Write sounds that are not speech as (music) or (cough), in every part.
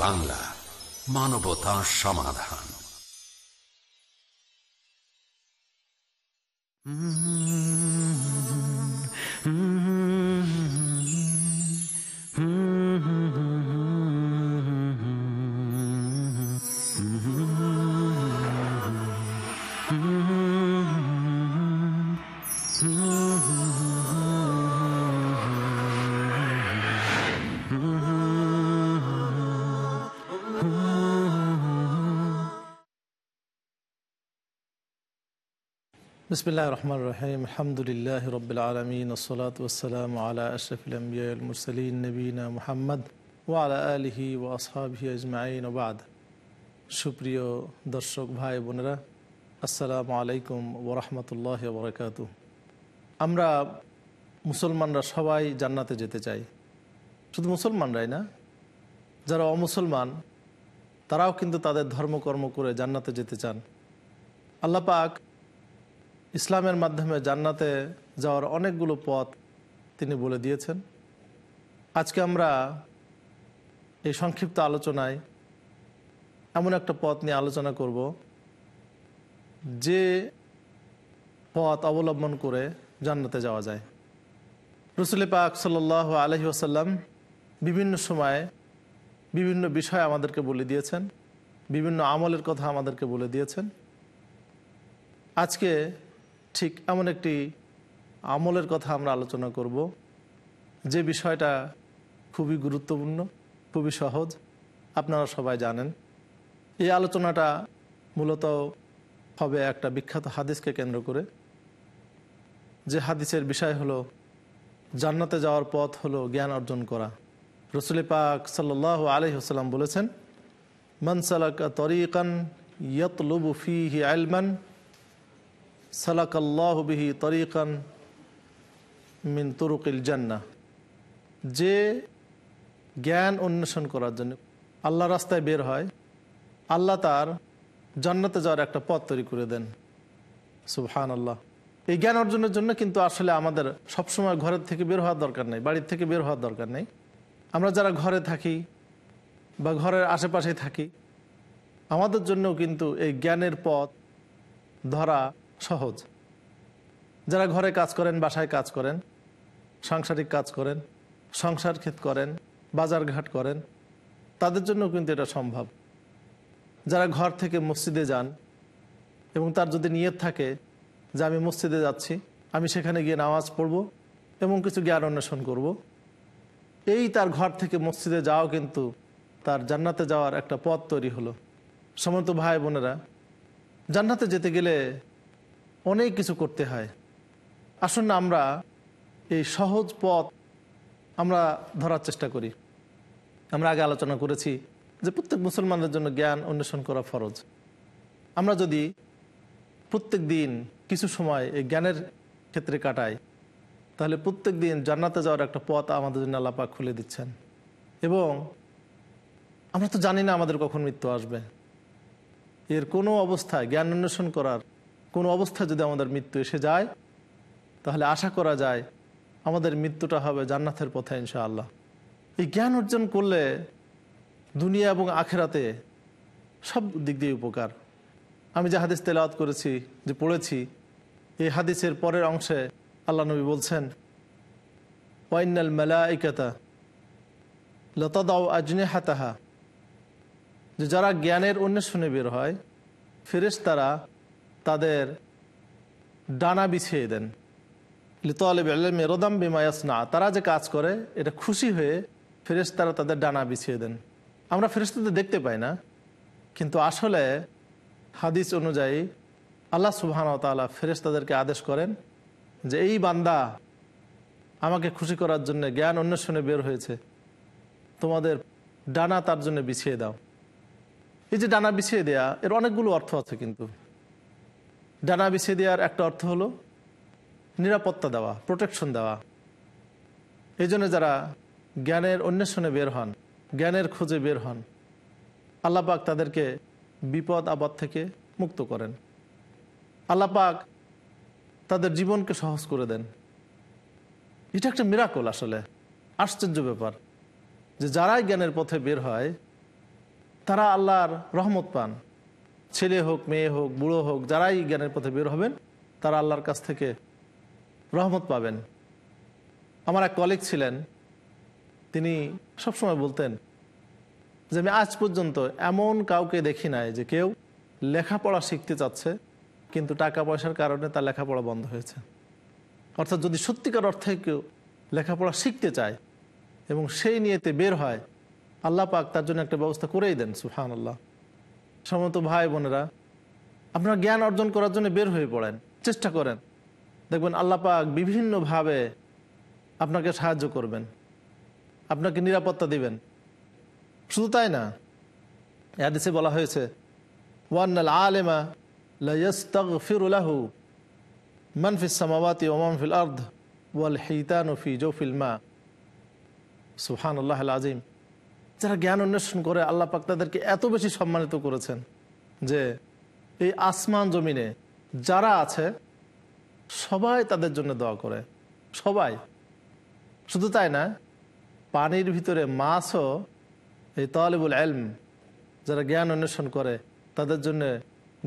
বাংলা মানবতা সমাধান। রহমান আলমিন মোহাম্মদ আলা সুপ্রিয় দর্শক ভাই বোনেরা আসসালামু আলাইকুম ওরহমতুল্লাহ বরকাত আমরা মুসলমানরা সবাই জান্নাতে যেতে চাই শুধু মুসলমানরাই না যারা অমুসলমান তারাও কিন্তু তাদের ধর্মকর্ম করে জান্নাতে যেতে চান আল্লাহ পাক ইসলামের মাধ্যমে জান্নাতে যাওয়ার অনেকগুলো পথ তিনি বলে দিয়েছেন। আজকে আমরা এই সংক্ষিপ্ত আলোচনায় এমন একটা পথ নিয়ে আলোচনা করব, যে পথ অবলম্বন করে জান্নাতে যাওয়া যায়। রসুল পাক সাল আলহি আসাল্লাম বিভিন্ন সময়ে বিভিন্ন বিষয় আমাদেরকে বলে দিয়েছেন, বিভিন্ন আমলের কথা আমাদেরকে বলে দিয়েছেন। আজকে ঠিক এমন একটি আমলের কথা আমরা আলোচনা করব, যে বিষয়টা খুবই গুরুত্বপূর্ণ, খুবই সহজ, আপনারা সবাই জানেন। এই আলোচনাটা মূলত হবে একটা বিখ্যাত হাদিসকে কেন্দ্র করে। যে হাদিসের বিষয় হলো, জান্নাতে যাওয়ার পথ হলো জ্ঞান অর্জন করা। রসুল পাক সাল্ল আলহি হাসাল্লাম বলেছেন মনসালাকা তরিকান ইয়তলুবু ফিহি আলমান সালাকাল্লাহবিহি তরিকান মিন তুরুকিল জান্না যে জ্ঞান অন্বেষণ করার জন্য আল্লাহ রাস্তায় বের হয়, আল্লাহ তার জান্নাতে যাওয়ার একটা পথ তৈরি করে দেন। সুবহান আল্লাহ এই জ্ঞান অর্জনের জন্য কিন্তু আসলে আমাদের সবসময় ঘরের থেকে বের হওয়ার দরকার নেই, বাড়ির থেকে বের হওয়ার দরকার নেই। আমরা যারা ঘরে থাকি বা ঘরের আশেপাশে থাকি, আমাদের জন্যও কিন্তু এই জ্ঞানের পথ ধরা সহজ যারা ঘরে কাজ করেন, বাসায় কাজ করেন, সাংসারিক কাজ করেন, সংসার ক্ষেত করেন, বাজার ঘাট করেন, তাদের জন্য কিন্তু এটা সম্ভব যারা ঘর থেকে মসজিদে যান এবং তার যদি নিয়ত থাকে যে আমি মসজিদে যাচ্ছি, আমি সেখানে গিয়ে নামাজ পড়ব এবং কিছু জ্ঞান অন্বেষণ করব। এই তার ঘর থেকে মসজিদে যাওয়াও কিন্তু তার জান্নাতে যাওয়ার একটা পথ তৈরি হলো সমন্ত ভাই বোনেরা, জান্নাতে যেতে গেলে অনেক কিছু করতে হয়। আসুন না আমরা এই সহজ পথ আমরা ধরার চেষ্টা করি। আমরা আগে আলোচনা করেছি যে প্রত্যেক মুসলমানদের জন্য জ্ঞান অন্বেষণ করা ফরজ। আমরা যদি প্রত্যেক দিন কিছু সময় এই জ্ঞানের ক্ষেত্রে কাটাই, তাহলে প্রত্যেক দিন জান্নাতে যাওয়ার একটা পথ আমাদের জন্য আল্লাপা খুলে দিচ্ছেন। এবং আমরা তো জানি না আমাদের কখন মৃত্যু আসবে। এর কোনো অবস্থায় জ্ঞান অন্বেষণ করার কোনো অবস্থায় যদি আমাদের মৃত্যু এসে যায়, তাহলে আশা করা যায় আমাদের মৃত্যুটা হবে জান্নাতের পথে ইনশাআল্লাহ। এই জ্ঞান অর্জন করলে দুনিয়া এবং আখেরাতে সব দিক দিয়ে উপকার। আমি যে হাদিস তেলাওয়াত করেছি, যে পড়েছি, এই হাদিসের পরের অংশে আল্লাহ নবী বলছেন ওয়াইনাল মেলাইকাতা লতাদাও আজনে হাতাহা যে যারা জ্ঞানের অন্বেষণে বের হয় ফেরেস তারা তাদের ডানা বিছিয়ে দেন। লিতালেম বিমায়াস না তারা যে কাজ করে, এটা খুশি হয়ে ফেরেস তারা তাদের ডানা বিছিয়ে দেন। আমরা ফেরেস্তাদের দেখতে পাই না, কিন্তু আসলে হাদিস অনুযায়ী আল্লাহ সুবাহান তালা ফেরেস্তাদেরকে আদেশ করেন যে, এই বান্দা আমাকে খুশি করার জন্য জ্ঞান অন্বেষণে বের হয়েছে। তোমাদের ডানা তার জন্য বিছিয়ে দাও। এই যে ডানা বিছিয়ে দেয়া, এর অনেকগুলো অর্থ আছে কিন্তু। ডানা বিছিয়ে দেওয়ার একটা অর্থ হলো নিরাপত্তা দেওয়া প্রোটেকশন দেওয়া। এই যারা জ্ঞানের অন্বেষণে বের হন, জ্ঞানের খোঁজে বের হন আল্লাপাক তাদেরকে বিপদ, আপদ থেকে মুক্ত করেন। আল্লাপাক তাদের জীবনকে সহজ করে দেন। এটা একটা মিরাকল আসলে, আশ্চর্য ব্যাপার যে যারাই জ্ঞানের পথে বের হয়, তারা আল্লাহর রহমত পান। ছেলে হোক, মেয়ে হোক, বুড়ো হোক, যারাই জ্ঞানের পথে বের হবেন, তারা আল্লাহর কাছ থেকে রহমত পাবেন। আমার এক কলিগ ছিলেন, তিনি সবসময় বলতেন যে, আমি আজ পর্যন্ত এমন কাউকে দেখি নাই যে কেউ লেখাপড়া শিখতে চাচ্ছে, কিন্তু টাকা পয়সার কারণে তার লেখাপড়া বন্ধ হয়েছে। অর্থাৎ যদি সত্যিকার অর্থে কেউ লেখাপড়া শিখতে চায় এবং সেই নিয়েতে বের হয়, আল্লাহ পাক তার জন্য একটা ব্যবস্থা করেই দেন সুহান আল্লাহ সমত ভাই বোনেরা, আপনারা জ্ঞান অর্জন করার জন্য বের হয়ে পড়েন, চেষ্টা করেন। দেখবেন আল্লাহ পাক বিভিন্নভাবে আপনাকে সাহায্য করবেন, আপনাকে নিরাপত্তা দিবেন। শুধু তাই না হাদিসে বলা হয়েছে ওয়ান্নাল আলেমা লাহু মানফিস সামাওয়াতি ওমানফিল আর্ধ ওয়াল হিতান ফি জৌফিল মা। সুহান আল্লাহ আজিম যারা জ্ঞান অন্বেষণ করে, আল্লাহ পাক তাদেরকে এত বেশি সম্মানিত করেছেন যে এই আসমান জমিনে যারা আছে, সবাই তাদের জন্য দোয়া করে। সবাই। শুধু তাই না, পানির ভিতরে মাছও এই তালেবুল এলম যারা জ্ঞান অন্বেষণ করে, তাদের জন্য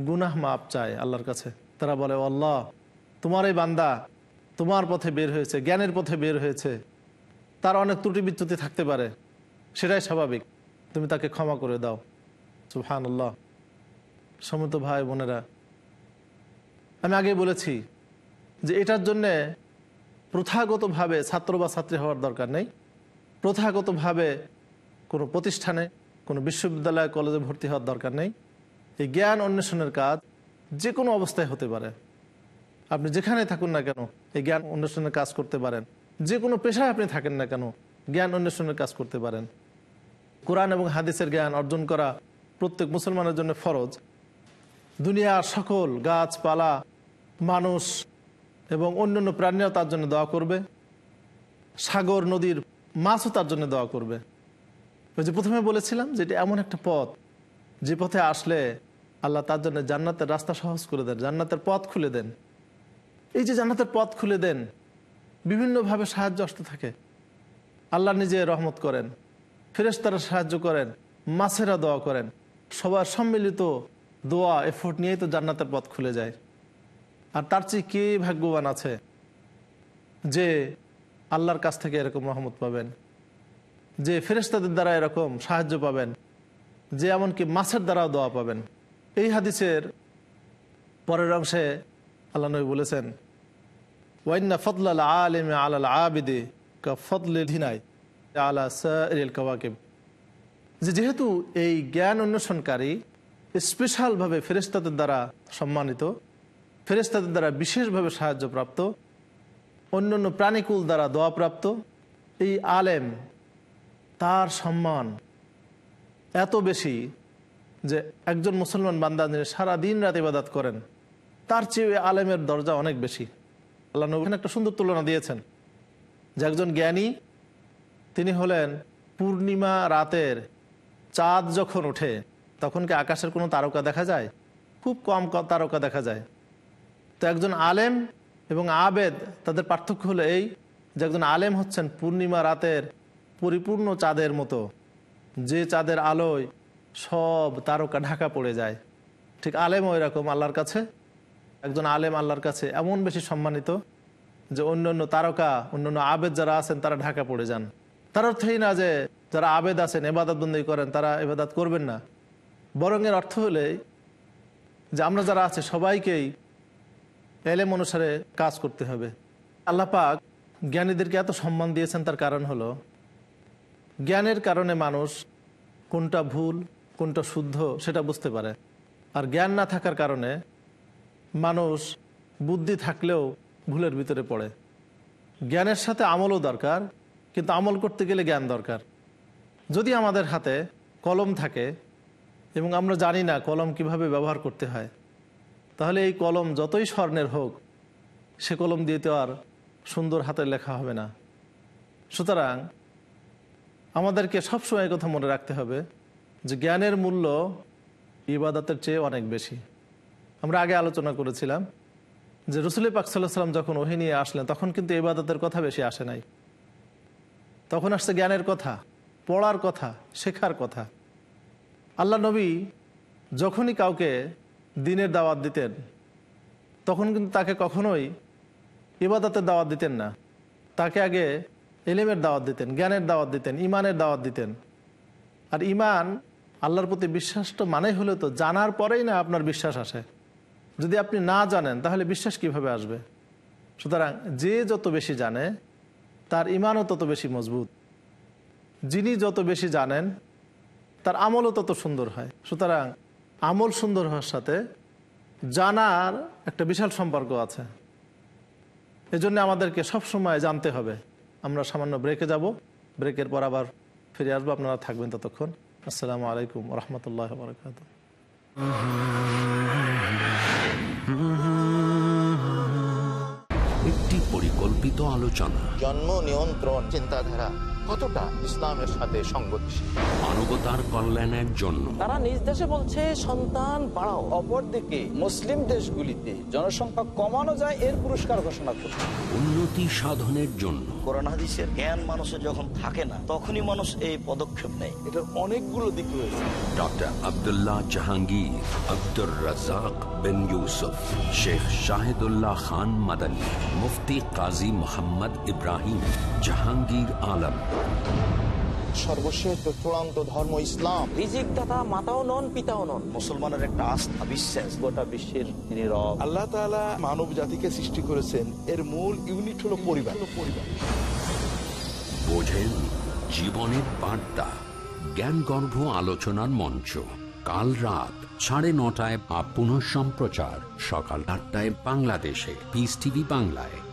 গুনাহ মাপ চায় আল্লাহর কাছে। তারা বলে "ও আল্লাহ, তোমার এই বান্দা তোমার পথে বের হয়েছে, জ্ঞানের পথে বের হয়েছে। তার অনেক ত্রুটি বিচ্যুতি থাকতে পারে। সেটাই স্বাভাবিক। তুমি তাকে ক্ষমা করে দাও। সুহান আল্লাহ সমত ভাই বোনেরা, আমি আগে বলেছি যে এটার জন্যে প্রথাগতভাবে ছাত্র বা ছাত্রী হওয়ার দরকার নেই। প্রথাগতভাবে কোনো প্রতিষ্ঠানে, কোনো বিশ্ববিদ্যালয়, কলেজে ভর্তি হওয়ার দরকার নেই। এই জ্ঞান অন্বেষণের কাজ যে কোনো অবস্থায় হতে পারে। আপনি যেখানে থাকুন না কেন, এই জ্ঞান অন্বেষণের কাজ করতে পারেন। যে কোনো পেশায় আপনি থাকেন না কেন, জ্ঞান অন্বেষণের কাজ করতে পারেন। কোরআন এবং হাদিসের জ্ঞান অর্জন করা প্রত্যেক মুসলমানের জন্য ফরজ। দুনিয়ার সকল গাছপালা, মানুষ এবং অন্যান্য প্রাণীরাও তার জন্য দোয়া করবে। সাগর, নদীর মাছও তার জন্য দোয়া করবে। ওই যে প্রথমে বলেছিলাম যে এটা এমন একটা পথ, যে পথে আসলে আল্লাহ তার জন্য জান্নাতের রাস্তা সহজ করে দেন, জান্নাতের পথ খুলে দেন। এই যে জান্নাতের পথ খুলে দেন, বিভিন্নভাবে সাহায্য আসতে থাকে। আল্লাহ নিজে রহমত করেন। ফেরেশতারা সাহায্য করেন, মাছেরা দোয়া করেন। সবার সম্মিলিত দোয়া এফোর্ট নিয়েই তো জান্নাতের পথ খুলে যায়। আর তার চেয়ে কে ভাগ্যবান আছে যে আল্লাহর কাছ থেকে এরকম রহমত পাবেন? যে ফেরেশতাদের দ্বারা এরকম সাহায্য পাবেন? যে এমনকি মাছের দ্বারাও দোয়া পাবেন? এই হাদিসের পরের অংশে আল্লাহ নবী বলেছেন ওয়াইন্না ফদলাল আলিম আলাল আবিদে কা ফদলে ধিনাই আলা সাইল কাওয়াকিব। যেহেতু এই জ্ঞান অন্বেষণকারী স্পেশালভাবে ফেরেস্তাদের দ্বারা সম্মানিত ফেরেস্তাদের দ্বারা বিশেষভাবে সাহায্যপ্রাপ্ত অন্য অন্য প্রাণীকুল দ্বারা দোয়াপ্রাপ্ত, এই আলেম তার সম্মান এত বেশি যে একজন মুসলমান বান্দা যিনি সারা দিন রাত ইবাদাত করেন, তার চেয়ে আলেমের দরজা অনেক বেশি। আল্লাহ নবীন একটা সুন্দর তুলনা দিয়েছেন যে একজন জ্ঞানী তিনি হলেন পূর্ণিমা রাতের চাঁদ যখন ওঠে, তখন কি আকাশের কোনো তারকা দেখা যায়? খুব কম তারকা দেখা যায়। তো একজন আলেম এবং আবেদ, তাদের পার্থক্য হলো এই যে একজন আলেম হচ্ছেন পূর্ণিমা রাতের পরিপূর্ণ চাঁদের মতো। যে চাঁদের আলোয় সব তারকা ঢাকা পড়ে যায়। ঠিক আলেম ওই রকম আল্লাহর কাছে। একজন আলেম আল্লাহর কাছে এমন বেশি সম্মানিত যে অন্য অন্য তারকা অন্য অন্য আবেদ যারা আছেন, তারা ঢাকা পড়ে যান। তার অর্থই না যে যারা আবেদ আছেন এবাদত বন্দী করেন, তারা এবাদাত করবেন না। বরং এর অর্থ হলে যে আমরা যারা আছে, সবাইকেই এলেম অনুসারে কাজ করতে হবে। আল্লাহ পাক জ্ঞানীদেরকে এত সম্মান দিয়েছেন, তার কারণ হলো জ্ঞানের কারণে মানুষ কোনটা ভুল, কোনটা শুদ্ধ সেটা বুঝতে পারে। আর জ্ঞান না থাকার কারণে মানুষ বুদ্ধি থাকলেও ভুলের ভিতরে পড়ে। জ্ঞানের সাথে আমলও দরকার কিন্তু আমল করতে গেলে জ্ঞান দরকার। যদি আমাদের হাতে কলম থাকে এবং আমরা জানি না কলম কীভাবে ব্যবহার করতে হয়, তাহলে এই কলম যতই স্বর্ণের হোক, সে কলম দিয়ে তো আর সুন্দর হাতে লেখা হবে না। সুতরাং আমাদেরকে সবসময় কথা মনে রাখতে হবে যে জ্ঞানের মূল্য ইবাদতের চেয়ে অনেক বেশি। আমরা আগে আলোচনা করেছিলাম যে রসুল পাক সাল্লাহ সাল্লাম যখন ওহি নিয়ে আসলেন, তখন কিন্তু ইবাদতের কথা বেশি আসে নাই। তখন আসছে জ্ঞানের কথা, পড়ার কথা, শেখার কথা। আল্লাহ নবী যখনই কাউকে দিনের দাওয়াত দিতেন, তখন কিন্তু তাকে কখনোই ইবাদতের দাওয়াত দিতেন না। তাকে আগে এলেমের দাওয়াত দিতেন, জ্ঞানের দাওয়াত দিতেন ইমানের দাওয়াত দিতেন। আর ইমান আল্লাহর প্রতি বিশ্বাস তো মানেই হলো তো, জানার পরেই না আপনার বিশ্বাস আসে। যদি আপনি না জানেন, তাহলে বিশ্বাস কীভাবে আসবে? সুতরাং যে যত বেশি জানে তার ইমানও তত বেশি মজবুত। যিনি যত বেশি জানেন, তার আমলও তত সুন্দর হয়। সুতরাং আমল সুন্দর হওয়ার সাথে জানার একটা বিশাল সম্পর্ক আছে। এজন্য আমাদেরকে সব সময় জানতে হবে। আমরা সামান্য ব্রেকে যাব। ব্রেকের পর আবার ফিরে আসব। আপনারা থাকবেন ততক্ষণ। আসসালামু আলাইকুম রহমতুল্লাহ বরকাত (laughs) পরিকল্পিত আলোচনা। জন্ম নিয়ন্ত্রণ চিন্তাধারা কতটা ইসলামের সাথে সঙ্গতিশীল মানবতার কল্যাণের জন্য। তারা নিজ দেশে বলছে সন্তান বাড়াও। অপরদিকে মুসলিম দেশগুলিতে জনসংখ্যা কমানো যায় এর পুরস্কার ঘোষণা করছে। উন্নতি সাধনের জন্য। কোরআন হাদিসের জ্ঞান মানুষের যখন থাকে না তখনই মানুষ এই পদক্ষেপ নেয়। এটার অনেকগুলো দিক রয়েছে। ডক্টর আবদুল্লাহ জাহাঙ্গীর আব্দুর রাজাক বিন ইউসুফ শেখ শাহিদুল্লাহ খান মাদানী মুফতি কাজী মোহাম্মদ ইব্রাহিম জাহাঙ্গীর আলম। সর্বশেষ চূড়ান্ত ধর্ম ইসলাম। রিজিক দাতা মাতাও নন পিতাও নন। মুসলমানের একটা আস্থা বিশ্বাস। গোটা বিশ্বের তিনি রব। আল্লাহ তাআলা মানব জাতিকে সৃষ্টি করেছেন। এর মূল ইউনিট হলো পরিবার। পরিবার বোঝেন জীবনের বার্তা জ্ঞানগর্ভ আলোচনার মঞ্চ। কাল রাত সাড়ে নটায় বা পুনঃ সম্প্রচার সকাল আটটায় বাংলাদেশে। পিস টিভি বাংলায়।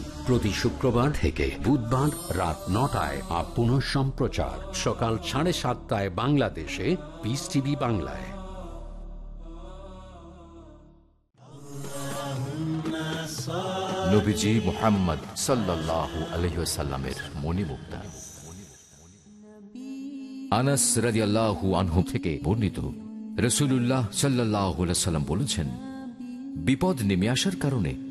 প্রতি শুক্রবার থেকে বুধবার রাত নটায় আর পুনঃ সম্প্রচার। সকাল সাড়ে সাতটায় বাংলাদেশে পিস টিভি বাংলায়। মোহাম্মদ আনাস থেকে বর্ণিত বলেছেন, বিপদ নেমে আসার কারণে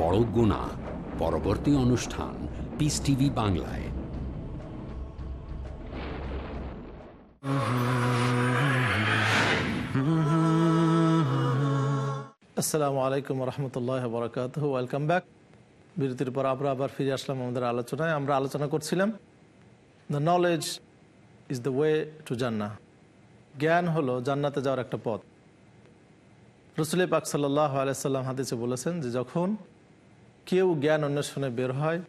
বড় গুণা, পরবর্তী অনুষ্ঠান পিস টিভি বাংলায়। আসসালামু আলাইকুম রহমতুল্লাহ বরকাত ওয়েলকাম ব্যাক বিরতির পর আমরা আবার ফিরে আসলাম আমাদের আলোচনায়। আমরা আলোচনা করছিলাম the knowledge is the way to jannah জ্ঞান হলো জান্নাতে যাওয়ার একটা পথ। রসুল পাক সাল্লাহ আলাইসাল্লাম হাদিসে বলেছেন যে যখন কেউ জ্ঞান অন্বেষণে বের হয়,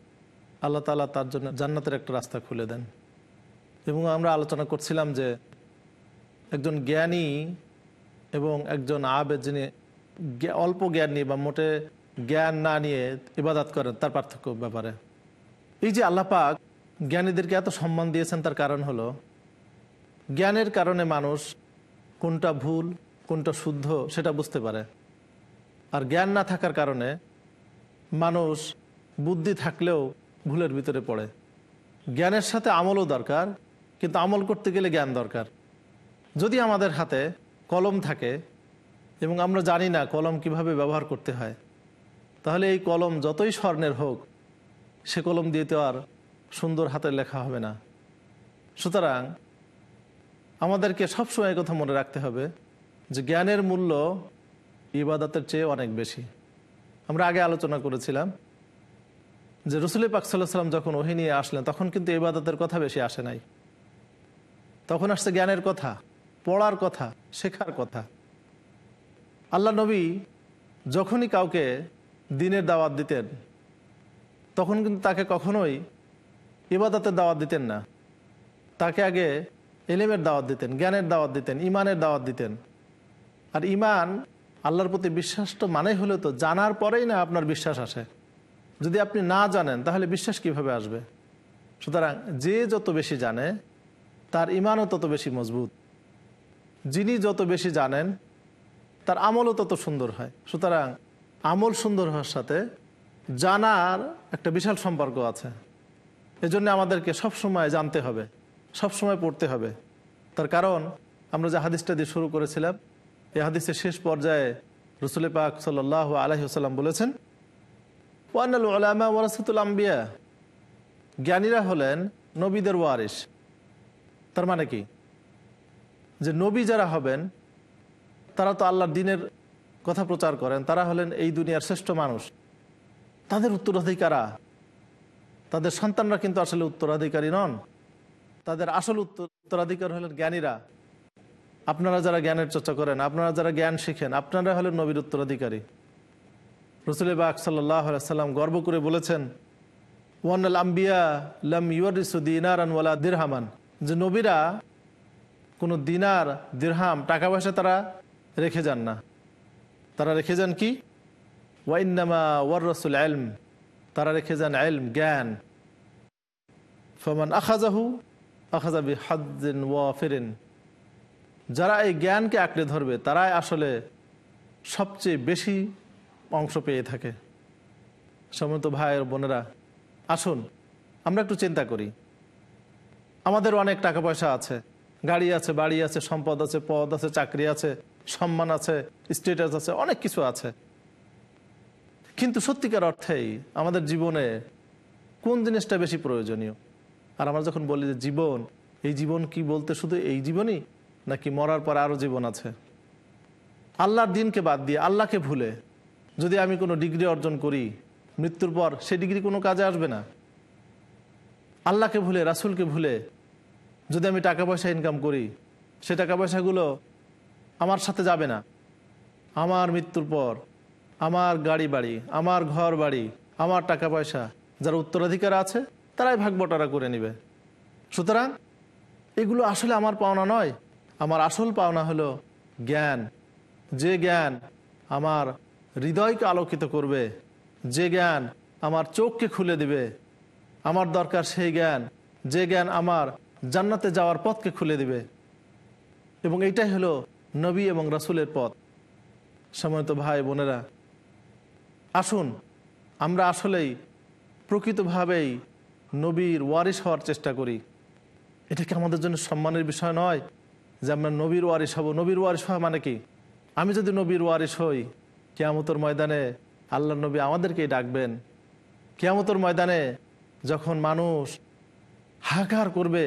আল্লাহ তালা তার জন্য জান্নাতের একটা রাস্তা খুলে দেন। এবং আমরা আলোচনা করছিলাম যে একজন জ্ঞানী এবং একজন আবেদ যিনি অল্প জ্ঞান নিয়ে বা মোটে জ্ঞান না নিয়ে ইবাদাত করেন, তার পার্থক্য ব্যাপারে। এই যে আল্লাহ পাক জ্ঞানীদেরকে এত সম্মান দিয়েছেন, তার কারণ হলো জ্ঞানের কারণে মানুষ কোনটা ভুল, কোনটা শুদ্ধ সেটা বুঝতে পারে। আর জ্ঞান না থাকার কারণে মানুষ বুদ্ধি থাকলেও ভুলের ভিতরে পড়ে। জ্ঞানের সাথে আমলও দরকার, কিন্তু আমল করতে গেলে জ্ঞান দরকার। যদি আমাদের হাতে কলম থাকে, এবং আমরা জানি না কলম কীভাবে ব্যবহার করতে হয়, তাহলে এই কলম যতই স্বর্ণের হোক, সে কলম দিয়ে তো আর সুন্দর হাতের লেখা হবে না। সুতরাং আমাদেরকে সবসময় কথা মনে রাখতে হবে যে জ্ঞানের মূল্য ইবাদতের চেয়ে অনেক বেশি। আমরা আগে আলোচনা করেছিলাম যে রসুল পাক সাল্লাহ সাল্লাম যখন ওহি নিয়ে আসলেন, তখন কিন্তু ইবাদতের কথা বেশি আসে নাই। তখন আসছে জ্ঞানের কথা, পড়ার কথা, শেখার কথা। আল্লাহ নবী যখনই কাউকে দিনের দাওয়াত দিতেন, তখন কিন্তু তাকে কখনোই ইবাদতের দাওয়াত দিতেন না। তাকে আগে এলেমের দাওয়াত দিতেন, জ্ঞানের দাওয়াত দিতেন ইমানের দাওয়াত দিতেন। আর ইমান আল্লাহর প্রতি বিশ্বাস তো মানে হলো তো, জানার পরেই না আপনার বিশ্বাস আসে। যদি আপনি না জানেন, তাহলে বিশ্বাস কীভাবে আসবে? সুতরাং যে যত বেশি জানে, তার ইমানও তত বেশি মজবুত। যিনি যত বেশি জানেন, তার আমলও তত সুন্দর হয়। সুতরাং আমল সুন্দর হওয়ার সাথে জানার একটা বিশাল সম্পর্ক আছে। এজন্য আমাদেরকে সব সময় জানতে হবে সব সময় পড়তে হবে। তার কারণ, আমরা যে হাদিসটা দিয়ে শুরু করেছিলাম এই হাদিসের শেষ পর্যায়ে রসুল পাক সাল আলহিহাল্লাম বলেছেন ওয়ানাল আম্বিয়া জ্ঞানীরা হলেন নবীদের ওয়ারিস তার মানে কি? যে নবী যারা হবেন, তারা তো আল্লাহর দিনের কথা প্রচার করেন, তারা হলেন এই দুনিয়ার শ্রেষ্ঠ মানুষ। তাদের উত্তরাধিকারা, তাদের সন্তানরা কিন্তু আসলে উত্তরাধিকারী নন। তাদের আসল উত্তর, উত্তরাধিকার হলেন জ্ঞানীরা। আপনারা যারা জ্ঞানের চর্চা করেন, আপনারা যারা জ্ঞান শিখেন, আপনারা হলেন নবীর উত্তরাধিকারী। রসুল বাক সাল্লাম গর্ব করে বলেছেন ওয়ানাল আম্বিয়া লাম ইউরিসু দিনারান ওয়ালা দিরহামান। যে নবীরা কোনো দিনার, দিরহাম, টাকা পয়সা তারা রেখে যান না। তারা রেখে যান কি? ওয়াইনামা ওয়ার রসুল এলম তারা রেখে যান এলম জ্ঞান। ফমান আখাজাহু আখাজাবি হাদ্দিন ওয়া ফেরেন যারা এই জ্ঞানকে আঁকড়ে ধরবে, তারাই আসলে সবচেয়ে বেশি অংশ পেয়ে থাকে। সমন্ত ভাইয়ের বোনেরা, আসুন, আমরা একটু চিন্তা করি। আমাদের অনেক টাকা পয়সা আছে। গাড়ি আছে, বাড়ি আছে, সম্পদ আছে, পদ আছে, চাকরি আছে, সম্মান আছে স্টেটাস আছে, অনেক কিছু আছে। কিন্তু সত্যিকার অর্থেই আমাদের জীবনে কোন জিনিসটা বেশি প্রয়োজনীয়? আর আমরা যখন বলি যে জীবন, এই জীবন কি বলতে শুধু এই জীবনই? নাকি মরার পর আরও জীবন আছে? আল্লাহর দিনকে বাদ দিয়ে আল্লাহকে ভুলে যদি আমি কোনো ডিগ্রি অর্জন করি, মৃত্যুর পর সে ডিগ্রি কোনো কাজে আসবে না? আল্লাহকে ভুলে, রাসুলকে ভুলে যদি আমি টাকা পয়সা ইনকাম করি, সে টাকা পয়সাগুলো আমার সাথে যাবে না। আমার মৃত্যুর পর আমার গাড়ি বাড়ি, আমার ঘর বাড়ি, আমার টাকা পয়সা যারা উত্তরাধিকার আছে, তারাই ভাগ বটারা করে নিবে। সুতরাং এগুলো আসলে আমার পাওনা নয়। আমার আসল পাওনা হলো জ্ঞান। যে জ্ঞান আমার হৃদয়কে আলোকিত করবে, যে জ্ঞান আমার চোখকে খুলে দিবে, আমার দরকার সেই জ্ঞান, যে জ্ঞান আমার জান্নাতে যাওয়ার পথকে খুলে দিবে। এবং এইটাই হলো নবী এবং রাসুলের পথ। সময়ত ভাই বোনেরা, আসুন আমরা আসলেই প্রকৃতভাবেই নবীর ওয়ারিস হওয়ার চেষ্টা করি। এটা কি আমাদের জন্য সম্মানের বিষয় নয়? যে আমরা নবীর ওয়ারিস হব। নবীর ওয়ারিস হওয়া মানে কি? আমি যদি নবীর ওয়ারিস হই, কেয়ামতর ময়দানে আল্লাহ নবী আমাদেরকেই ডাকবেন। কেয়ামতর ময়দানে যখন মানুষ হাহাকার করবে,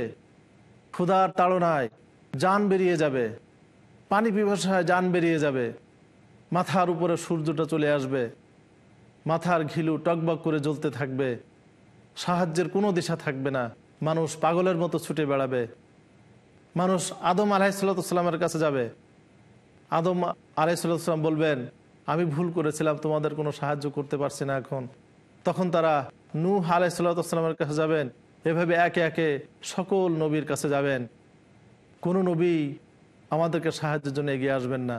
ক্ষুধার তাড়নায় যান বেরিয়ে যাবে, পানি পিপাসায় যান বেরিয়ে যাবে, মাথার উপরে সূর্যটা চলে আসবে, মাথার ঘিলু টকবক করে জ্বলতে থাকবে, সাহায্যের কোনো দিশা থাকবে না, মানুষ পাগলের মতো ছুটে বেড়াবে। মানুষ আদম আলাহিসাল্লামের কাছে যাবে। আদম আলাইসাল্লাম বলবেন, আমি ভুল করেছিলাম, তোমাদের কোনো সাহায্য করতে পারছি না এখন। তখন তারা নূ আলাইসাল্লামের কাছে যাবেন। এভাবে একে একে সকল নবীর কাছে যাবেন। কোনো নবী আমাদেরকে সাহায্যের জন্য এগিয়ে আসবেন না।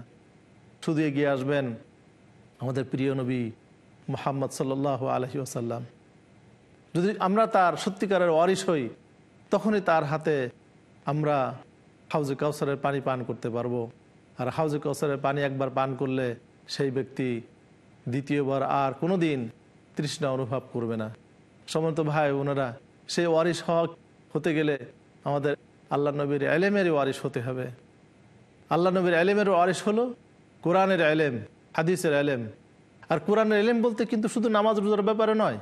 শুধু এগিয়ে আসবেন আমাদের প্রিয় নবী মোহাম্মদ সাল্লাহ আলহি আসাল্লাম যদি আমরা তার সত্যিকারের ওয়ারিস হই, তখনই তার হাতে আমরা হাউজে কাউসারের পানি পান করতে পারব। আর হাউজে কাউসারের পানি একবার পান করলে সেই ব্যক্তি দ্বিতীয়বার আর কোনো দিন তৃষ্ণা অনুভব করবে না। সমন্ত ভাই ওনারা সেই ওয়ারিস হক হতে গেলে আমাদের আল্লাহ নবীর এলেমেরই ওয়ারিস হতে হবে। আল্লাহ নবীর এলেমের ওয়ারিস হলো কোরআনের এলেম, হাদিসের এলেম। আর কোরআনের এলেম বলতে কিন্তু শুধু নামাজ রোজার ব্যাপারে নয়,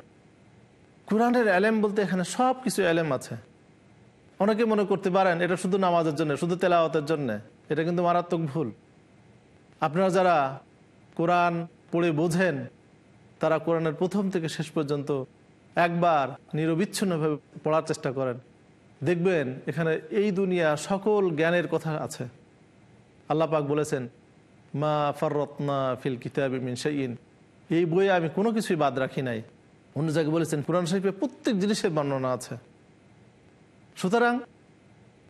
কোরআনের এলেম বলতে এখানে সব কিছু এলেম আছে। অনেকে মনে করতে পারেন এটা শুধু নামাজের জন্য, শুধু তেলাওয়াতের জন্য, এটা কিন্তু মারাত্মক ভুল। আপনারা যারা কোরআন পড়ে বোঝেন, তারা কোরআনের প্রথম থেকে শেষ পর্যন্ত একবার নিরবিচ্ছিন্নভাবে পড়ার চেষ্টা করেন। দেখবেন এখানে এই দুনিয়া সকল জ্ঞানের কথা আছে। আল্লাহ পাক বলেছেন, মা ফররত্না ফিল কিতাব মিন শাইইন। এই বইয়ে আমি কোনো কিছুই বাদ রাখি নাই। অন্য জায়গায় বলেছেন, কোরআন শরীফে প্রত্যেক জিনিসের বর্ণনা আছে। সুতরাং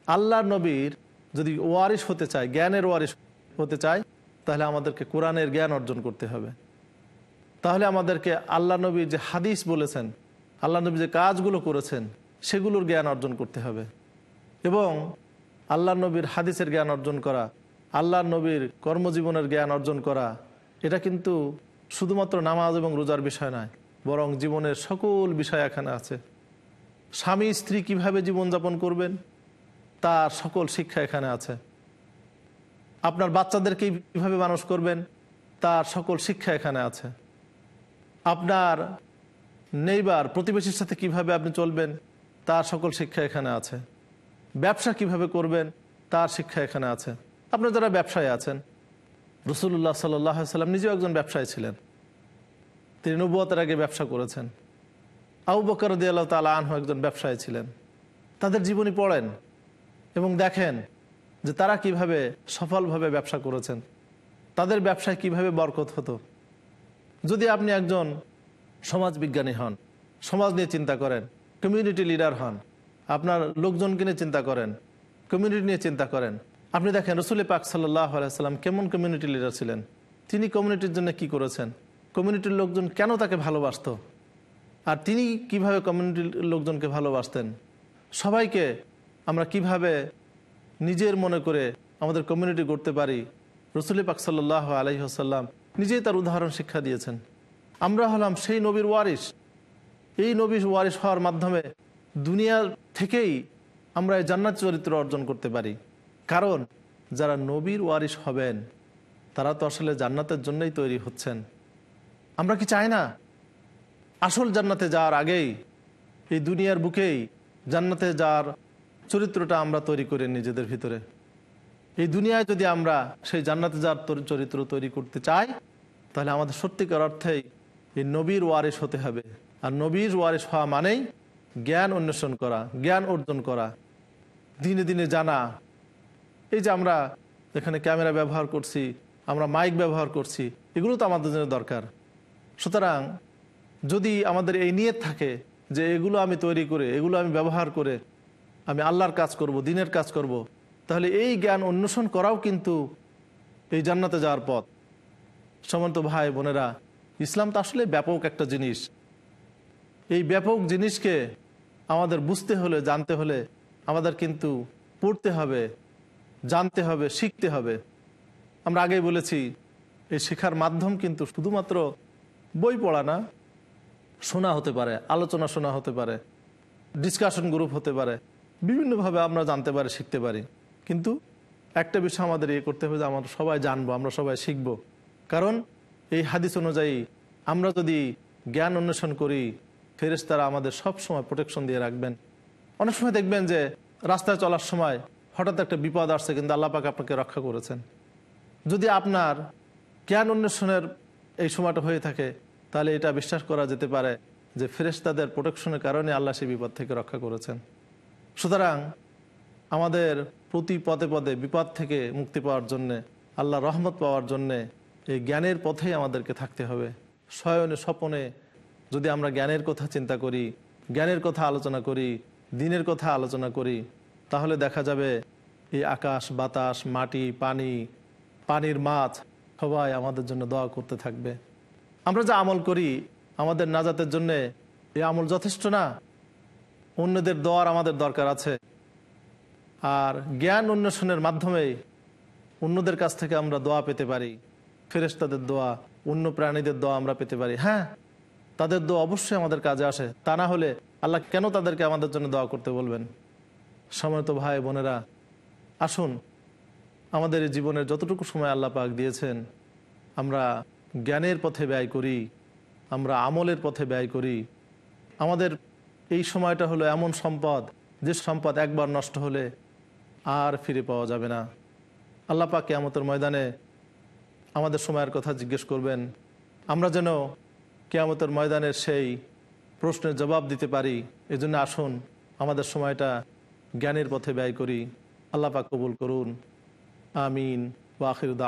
আল্লাহ নবীর যদি ওয়ারিস হতে চায়, জ্ঞানের ওয়ারিস হতে চায়, তাহলে আমাদেরকে কোরআনের জ্ঞান অর্জন করতে হবে। তাহলে আমাদেরকে আল্লাহ নবী যে হাদিস বলেছেন আল্লাহ নবী যে কাজগুলো করেছেন, সেগুলোর জ্ঞান অর্জন করতে হবে। এবং আল্লাহ নবীর হাদিসের জ্ঞান অর্জন করা আল্লাহ নবীর কর্মজীবনের জ্ঞান অর্জন করা, এটা কিন্তু শুধুমাত্র নামাজ এবং রোজার বিষয় নয়, বরং জীবনের সকল বিষয় এখানে আছে। স্বামী স্ত্রী কীভাবে জীবনযাপন করবেন? তার সকল শিক্ষা এখানে আছে। আপনার বাচ্চাদেরকে কীভাবে মানুষ করবেন? তার সকল শিক্ষা এখানে আছে। আপনার নেইবার, প্রতিবেশীর সাথে কীভাবে আপনি চলবেন? তার সকল শিক্ষা এখানে আছে। ব্যবসা কীভাবে করবেন? তার শিক্ষা এখানে আছে। আপনার যারা ব্যবসায় আছেন রসুল্লাহ সাল্লাম নিজেও একজন ব্যবসায়ী ছিলেন। তিনি নব্বতের আগে ব্যবসা করেছেন। আবু বকর তালা আনহু একজন ব্যবসায়ী ছিলেন। তাদের জীবনী পড়েন এবং দেখেন যে তারা কীভাবে সফলভাবে ব্যবসা করেছেন। তাদের ব্যবসায় কীভাবে বরকত হতো। যদি আপনি একজন সমাজ বিজ্ঞানী হন, সমাজ নিয়ে চিন্তা করেন কমিউনিটি লিডার হন, আপনার লোকজনকে নিয়ে চিন্তা করেন কমিউনিটি নিয়ে চিন্তা করেন, আপনি দেখেন রসুল পাক সাল্লাহ আলাইসাল্লাম কেমন কমিউনিটি লিডার ছিলেন। তিনি কমিউনিটির জন্য কি করেছেন? কমিউনিটির লোকজন কেন তাকে ভালোবাসত? আর তিনি কীভাবে কমিউনিটির লোকজনকে ভালোবাসতেন? সবাইকে আমরা কীভাবে নিজের মনে করে আমাদের কমিউনিটি গড়তে পারি? রসুল পাক সাল্লাহ আলহিহসাল্লাম নিজেই তার উদাহরণ শিক্ষা দিয়েছেন। আমরা হলাম সেই নবীর ওয়ারিস এই নবীর ওয়ারিস হওয়ার মাধ্যমে দুনিয়ার থেকেই আমরা এই জান্নাত চরিত্র অর্জন করতে পারি। কারণ যারা নবীর ওয়ারিস হবেন, তারা তো আসলে জান্নাতের জন্যই তৈরি হচ্ছেন। আমরা কি চাই না? আসল জান্নাতে যাওয়ার আগেই, এই দুনিয়ার বুকেই জান্নাতে যাওয়ার চরিত্রটা আমরা তৈরি করি নিজেদের ভিতরে। এই দুনিয়ায় যদি আমরা সেই জান্নাতে যাওয়ার চরিত্র তৈরি করতে চাই, তাহলে আমাদের সত্যিকার অর্থেই এই নবীর ওয়ারিস হতে হবে। আর নবীর ওয়ারিস হওয়া মানেই জ্ঞান অন্বেষণ করা, জ্ঞান অর্জন করা। দিনে দিনে জানা। এই যে আমরা এখানে ক্যামেরা ব্যবহার করছি, আমরা মাইক ব্যবহার করছি, এগুলো তো আমাদের জন্য দরকার। সুতরাং যদি আমাদের এই নিয়ত থাকে যে এগুলো আমি তৈরি করে, এগুলো আমি ব্যবহার করে আমি আল্লাহর কাজ করব, দিনের কাজ করব। তাহলে এই জ্ঞান অন্বেষণ করাও কিন্তু এই জান্নাতে যাওয়ার পথ সমন্ত ভাই, বোনেরা, ইসলাম তো আসলে ব্যাপক একটা জিনিস এই ব্যাপক জিনিসকে আমাদের বুঝতে হলে, জানতে হলে আমাদের কিন্তু পড়তে হবে, জানতে হবে, শিখতে হবে আমরা আগেই বলেছি, এই শেখার মাধ্যম কিন্তু শুধুমাত্র বই পড়া না শোনা হতে পারে, আলোচনা শোনা হতে পারে ডিসকাশন গ্রুপ হতে পারে, বিভিন্নভাবে আমরা জানতে পারি, শিখতে পারি। কিন্তু একটা বিষয় আমাদের ইয়ে করতে হবে যে আমরা সবাই জানব, আমরা সবাই শিখব। কারণ এই হাদিস অনুযায়ী আমরা যদি জ্ঞান অন্বেষণ করি ফেরেস তারা আমাদের সব সময় প্রোটেকশন দিয়ে রাখবেন। অনেক সময় দেখবেন যে রাস্তায় চলার সময় হঠাৎ একটা বিপদ আসছে, কিন্তু আল্লাপাক আপনাকে রক্ষা করেছেন। যদি আপনার জ্ঞান অন্বেষণের এই সময়টা হয়ে থাকে তাহলে এটা বিশ্বাস করা যেতে পারে যে ফেরেস্তাদের প্রোটেকশনের কারণে আল্লাহ সেই বিপদ থেকে রক্ষা করেছেন। সুতরাং আমাদের প্রতি পদে পদে বিপদ থেকে মুক্তি পাওয়ার জন্যে আল্লাহ রহমত পাওয়ার জন্যে এই জ্ঞানের পথেই আমাদেরকে থাকতে হবে। শয়নে স্বপনে যদি আমরা জ্ঞানের কথা চিন্তা করি, জ্ঞানের কথা আলোচনা করি, দিনের কথা আলোচনা করি, তাহলে দেখা যাবে এই আকাশ, বাতাস, মাটি, পানি, পানির মাছ সবাই আমাদের জন্য দোয়া করতে থাকবে। আমরা যা আমল করি, আমাদের নাজাতের জন্যে এই আমল যথেষ্ট না? অন্যদের দোয়ার আমাদের দরকার আছে। আর জ্ঞান অন্বেষণের মাধ্যমে অন্যদের কাছ থেকে আমরা দোয়া পেতে পারি। ফেরেস্তাদের দোয়া, অন্য প্রাণীদের দোয়া আমরা পেতে পারি। হ্যাঁ তাদের দোয়া অবশ্যই আমাদের কাজে আসে। তা না হলে আল্লাহ কেন তাদেরকে আমাদের জন্য দোয়া করতে বলবেন? সময়ত ভাই বোনেরা, আসুন, আমাদের জীবনের যতটুকু সময় আল্লাহ পাক দিয়েছেন, আমরা জ্ঞানের পথে ব্যয় করি, আমরা আমলের পথে ব্যয় করি। আমাদের এই সময়টা হলো এমন সম্পদ, যে সম্পদ একবার নষ্ট হলে আর ফিরে পাওয়া যাবে না। আল্লাহ পাক কেয়ামতের ময়দানে আমাদের সময়ের কথা জিজ্ঞেস করবেন, আমরা যেন কেয়ামতের ময়দানের সেই প্রশ্নের জবাব দিতে পারি, এজন্য আসুন আমাদের সময়টা জ্ঞানের পথে ব্যয় করি। আল্লাহ পাক কবুল করুন। আমিন। ওয়াখিরুদ্দা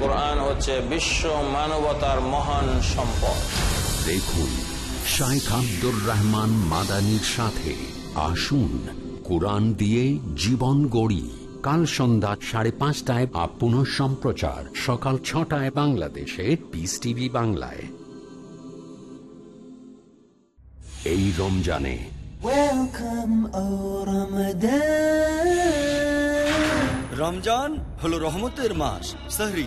কোরআন হচ্ছে বিশ্ব মানবতার মহান সম্পদ। দেখুন শাইখ আব্দুর রহমান মাদানির সাথে আসুন কোরআন দিয়ে জীবন গড়ি। কাল সন্ধ্যা সাড়ে পাঁচটায় বা পুনঃ সম্প্রচার সকাল ছটায় বাংলাদেশে পিস টিভি বাংলায়। এই রমজানে রমজান হলো রহমতের মাস সাহরি।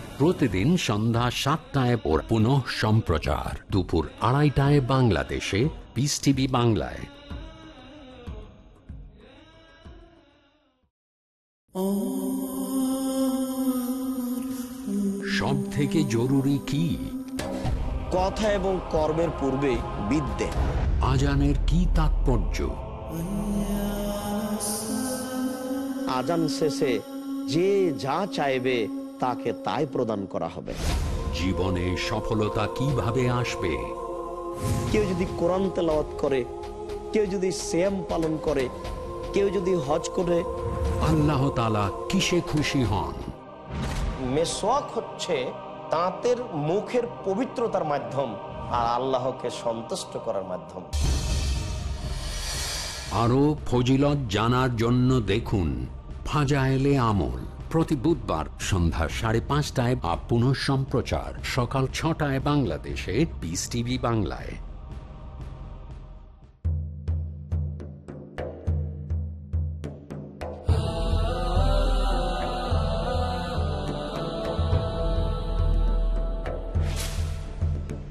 প্রতিদিন সন্ধ্যা সাতটায় ওর পুনঃ সম্প্রচার। দুপুর আড়াইটায় বাংলাদেশে পিস টিভি বাংলায়। সব থেকে জরুরি কি? কথা এবং কর্মের পূর্বে বিদ্যে। আজানের কি তাৎপর্য? আজান শেষে যে যা চাইবে তাকে তাই প্রদান করা হবে। জীবনে সফলতা কীভাবে আসবে? কেউ যদি কোরআন তেলাওয়াত করে কেউ যদি শ্যাম পালন করে কেউ যদি হজ করে আল্লাহ তালা কিসে খুশি হন? মেসোয়াক হচ্ছে দাঁতের মুখের পবিত্রতার মাধ্যম আর আল্লাহকে সন্তুষ্ট করার মাধ্যম। আরও ফজিলত জানার জন্য দেখুন ফাজাইলে আমল। প্রতি বুধবার সন্ধ্যা সাড়ে পাঁচটায় আপ পুনঃ সম্প্রচার সকাল ছটায় বাংলাদেশে পিস টিভি বাংলায়।